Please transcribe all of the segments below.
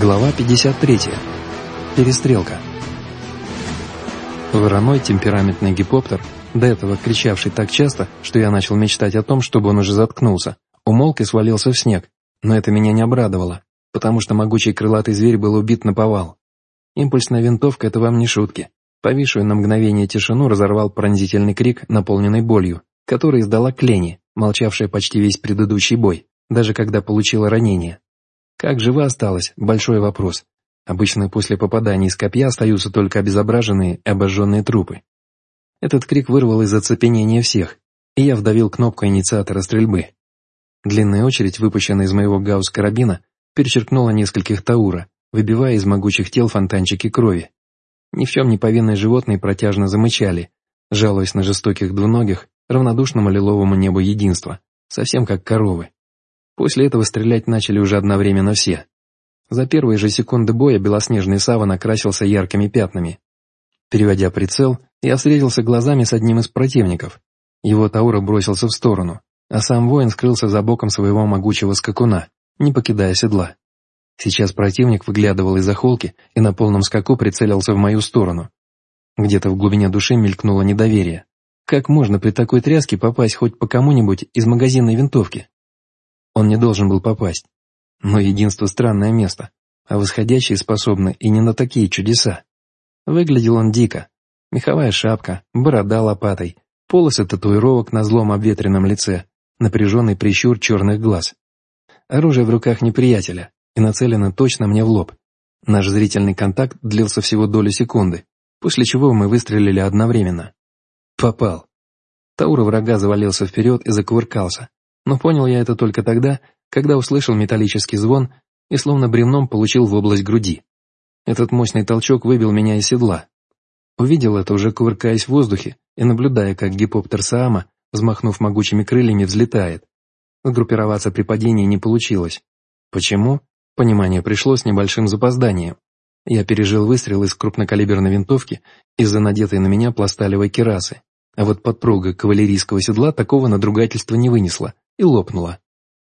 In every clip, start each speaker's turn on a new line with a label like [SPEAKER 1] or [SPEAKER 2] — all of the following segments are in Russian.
[SPEAKER 1] Глава 53. Перестрелка. Вороной темпераментный гипоптер, до этого кричавший так часто, что я начал мечтать о том, чтобы он уже заткнулся, умолк и свалился в снег, но это меня не обрадовало, потому что могучий крылатый зверь был убит на повал. Импульсная винтовка — это вам не шутки. Повисшую на мгновение тишину разорвал пронзительный крик, наполненный болью, который издала Клени, молчавшая почти весь предыдущий бой, даже когда получила ранение. Как жива осталась – большой вопрос. Обычно после попадания из копья остаются только обезображенные обожженные трупы. Этот крик вырвал из оцепенения всех, и я вдавил кнопку инициатора стрельбы. Длинная очередь, выпущенная из моего гаусс-карабина, перечеркнула нескольких Таура, выбивая из могучих тел фонтанчики крови. Ни в чем не повинные животные протяжно замычали, жалуясь на жестоких двуногих, равнодушному лиловому небу единства, совсем как коровы. После этого стрелять начали уже одновременно все. За первые же секунды боя белоснежный саван окрасился яркими пятнами. Переводя прицел, я встретился глазами с одним из противников. Его Таура бросился в сторону, а сам воин скрылся за боком своего могучего скакуна, не покидая седла. Сейчас противник выглядывал из-за холки и на полном скаку прицелился в мою сторону. Где-то в глубине души мелькнуло недоверие. Как можно при такой тряске попасть хоть по кому-нибудь из магазинной винтовки? Он не должен был попасть. Но единство — странное место, а восходящие способны и не на такие чудеса. Выглядел он дико. Меховая шапка, борода лопатой, полосы татуировок на злом обветренном лице, напряженный прищур черных глаз. Оружие в руках неприятеля и нацелено точно мне в лоб. Наш зрительный контакт длился всего долю секунды, после чего мы выстрелили одновременно. Попал. Таура врага завалился вперед и закувыркался, но понял я это только тогда, когда услышал металлический звон и словно бремном получил в область груди. Этот мощный толчок выбил меня из седла. Увидел это, уже кувыркаясь в воздухе и наблюдая, как гипоптер Саама, взмахнув могучими крыльями, взлетает. Сгруппироваться при падении не получилось. Почему? Понимание пришло с небольшим запозданием. Я пережил выстрел из крупнокалиберной винтовки из-за надетой на меня пласталевой керасы, а вот подпруга кавалерийского седла такого надругательства не вынесла и лопнула.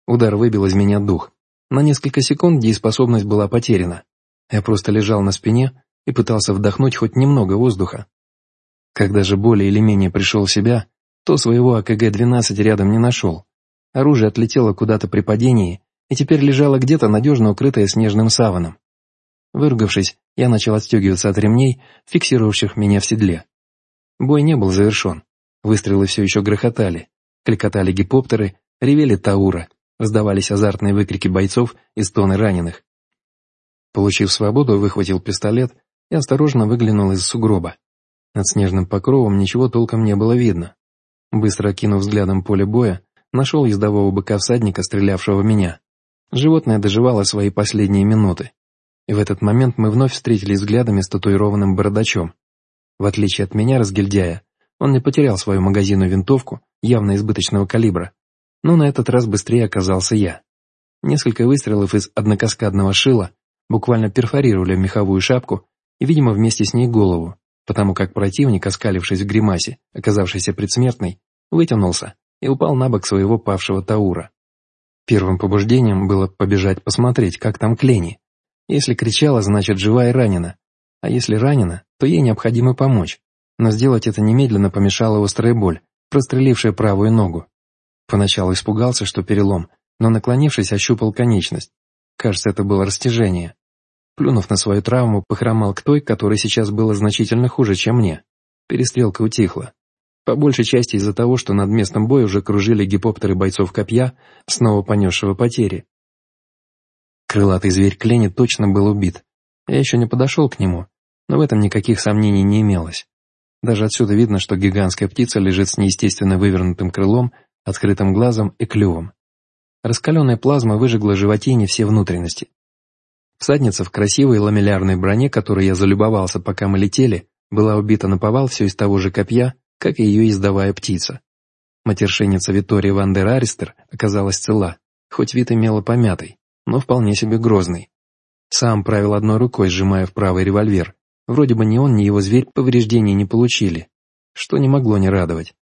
[SPEAKER 1] Удар выбил из меня дух. На несколько секунд дееспособность была потеряна. Я просто лежал на спине и пытался вдохнуть хоть немного воздуха. Когда же более или менее пришел в себя, то своего АКГ-12 рядом не нашел. Оружие отлетело куда-то при падении и теперь лежало где-то надежно укрытое снежным саваном. Выругавшись, я начал отстегиваться от ремней, фиксировавших меня в седле. Бой не был завершен. Выстрелы все еще грохотали, кликотали гипоптеры, Ревели Таура, раздавались азартные выкрики бойцов и стоны раненых. Получив свободу, выхватил пистолет и осторожно выглянул из сугроба. Над снежным покровом ничего толком не было видно. Быстро окинув взглядом поле боя, нашел ездового быка всадника, стрелявшего в меня. Животное доживало свои последние минуты. И в этот момент мы вновь встретились взглядами с татуированным бородачом. В отличие от меня, разгильдяя, он не потерял свою магазинную винтовку явно избыточного калибра, но на этот раз быстрее оказался я. Несколько выстрелов из однокаскадного шила буквально перфорировали меховую шапку и, видимо, вместе с ней голову, потому как противник, оскалившись в гримасе, оказавшийся предсмертной, вытянулся и упал на бок своего павшего Таура. Первым побуждением было побежать посмотреть, как там Клени. Если кричала, значит жива и ранена, а если ранена, то ей необходимо помочь, но сделать это немедленно помешала острая боль, прострелившая правую ногу. Поначалу испугался, что перелом, но наклонившись, ощупал конечность. Кажется, это было растяжение. Плюнув на свою травму, похромал к той, которой сейчас было значительно хуже, чем мне. Перестрелка утихла. По большей части из-за того, что над местом боя уже кружили гипоптеры бойцов копья, снова понесшего потери. Крылатый зверь Клени точно был убит. Я еще не подошел к нему, но в этом никаких сомнений не имелось. Даже отсюда видно, что гигантская птица лежит с неестественно вывернутым крылом открытым глазом и клювом. Раскаленная плазма выжгла животине все внутренности. Всадница в красивой ламеллярной броне, которой я залюбовался, пока мы летели, была убита на повал все из того же копья, как и ее издавая птица. Матершинница Витория ван дер Аристер оказалась цела, хоть вид имела помятый, но вполне себе грозный. Сам правил одной рукой, сжимая в правый револьвер. Вроде бы ни он, ни его зверь повреждений не получили, что не могло не радовать.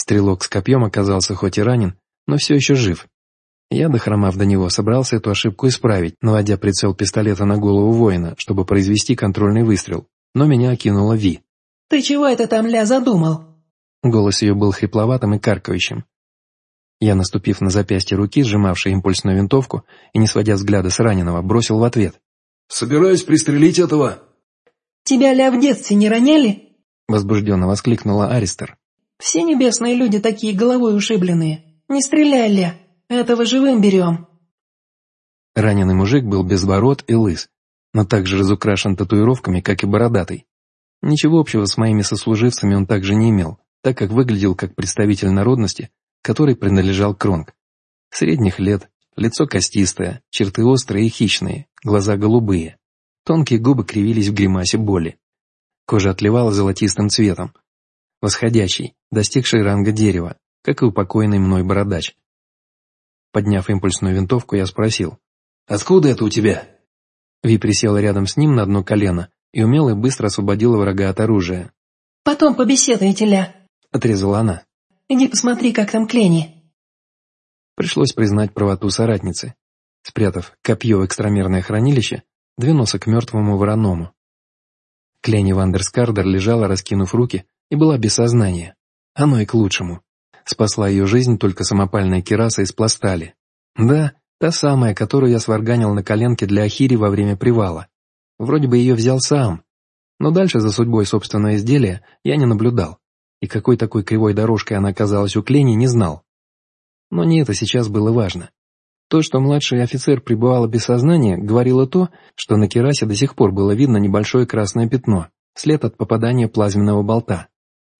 [SPEAKER 1] Стрелок с копьем оказался хоть и ранен, но все еще жив. Я, дохромав до него, собрался эту ошибку исправить, наводя прицел пистолета на голову воина, чтобы произвести контрольный выстрел. Но меня окинула Ви.
[SPEAKER 2] «Ты чего это там, ля, задумал?»
[SPEAKER 1] Голос ее был хрипловатым и каркающим. Я, наступив на запястье руки, сжимавшей импульсную винтовку, и, не сводя взгляда с раненого, бросил в ответ.
[SPEAKER 3] «Собираюсь пристрелить этого!»
[SPEAKER 2] «Тебя, ля, в детстве не роняли?»
[SPEAKER 1] Возбужденно воскликнула Аристер.
[SPEAKER 2] «Все небесные люди такие головой ушибленные. Не стреляй, ля, этого живым берем!»
[SPEAKER 1] Раненый мужик был без ворот и лыс, но также разукрашен татуировками, как и бородатый. Ничего общего с моими сослуживцами он также не имел, так как выглядел как представитель народности, которой принадлежал Кронг. Средних лет, лицо костистое, черты острые и хищные, глаза голубые. Тонкие губы кривились в гримасе боли. Кожа отливала золотистым цветом. Восходящий, достигший ранга дерева, как и упокоенный мной бородач. Подняв импульсную винтовку, я спросил.
[SPEAKER 3] «Откуда это у тебя?»
[SPEAKER 1] Ви присела рядом с ним на одно колено и умело и быстро освободила врага от оружия.
[SPEAKER 2] «Потом побеседуйте, ля», —
[SPEAKER 1] отрезала она.
[SPEAKER 2] «Иди посмотри, как там Клени».
[SPEAKER 1] Пришлось признать правоту соратницы. Спрятав копье в экстрамерное хранилище, двинулся к мертвому вороному. Клени Вандерскардер лежала, раскинув руки, и была без сознания. Оно и к лучшему. Спасла ее жизнь только самопальная кераса из пластали. Да, та самая, которую я сварганил на коленке для Ахири во время привала. Вроде бы ее взял сам, но дальше за судьбой собственного изделия я не наблюдал, и какой такой кривой дорожкой она оказалась у Клени, не знал. Но не это сейчас было важно. То, что младший офицер пребывал без сознания, говорило то, что на керасе до сих пор было видно небольшое красное пятно, след от попадания плазменного болта.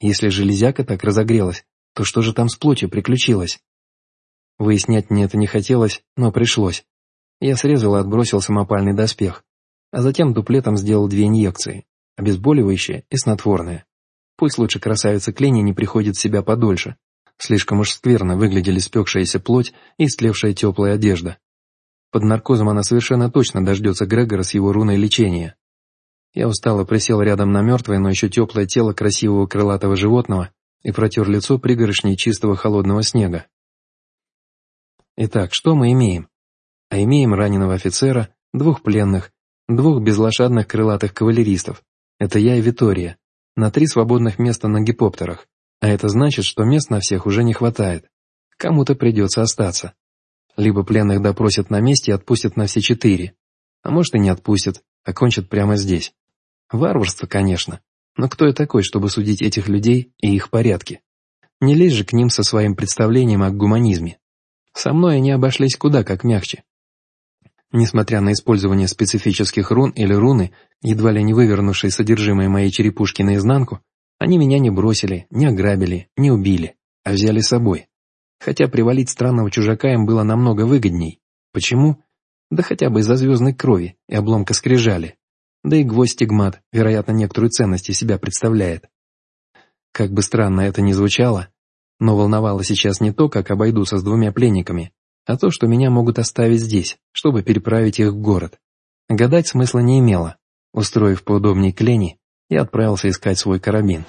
[SPEAKER 1] Если железяка так разогрелась, то что же там с плотью приключилось? Выяснять мне это не хотелось, но пришлось. Я срезал и отбросил самопальный доспех, а затем дуплетом сделал две инъекции, обезболивающее и снотворное. Пусть лучше красавица Клени не приходит в себя подольше. Слишком уж скверно выглядели спекшаяся плоть и истлевшая теплая одежда. Под наркозом она совершенно точно дождется Грегора с его руной лечения. Я устало присел рядом на мертвое, но еще теплое тело красивого крылатого животного и протер лицо пригоршней чистого холодного снега. Итак, что мы имеем? А имеем раненого офицера, двух пленных, двух безлошадных крылатых кавалеристов. Это я и Витория. На три свободных места на гипоптерах. А это значит, что мест на всех уже не хватает. Кому-то придется остаться. Либо пленных допросят на месте и отпустят на все четыре. А может и не отпустят, а кончат прямо здесь. Варварство, конечно. Но кто я такой, чтобы судить этих людей и их порядки? Не лезь же к ним со своим представлением о гуманизме. Со мной они обошлись куда как мягче. Несмотря на использование специфических рун или руны, едва ли не вывернувшие содержимое моей черепушки наизнанку, они меня не бросили, не ограбили, не убили, а взяли с собой. Хотя привалить странного чужака им было намного выгодней. Почему? Да хотя бы из-за звездной крови и обломка скрижали. Да и гвоздь стигмат, вероятно, некоторую ценность из себя представляет. Как бы странно это ни звучало, но волновало сейчас не то, как обойдутся с двумя пленниками, а то, что меня могут оставить здесь, чтобы переправить их в город. Гадать смысла не имело. Устроив поудобнее клени, я отправился искать свой карабин.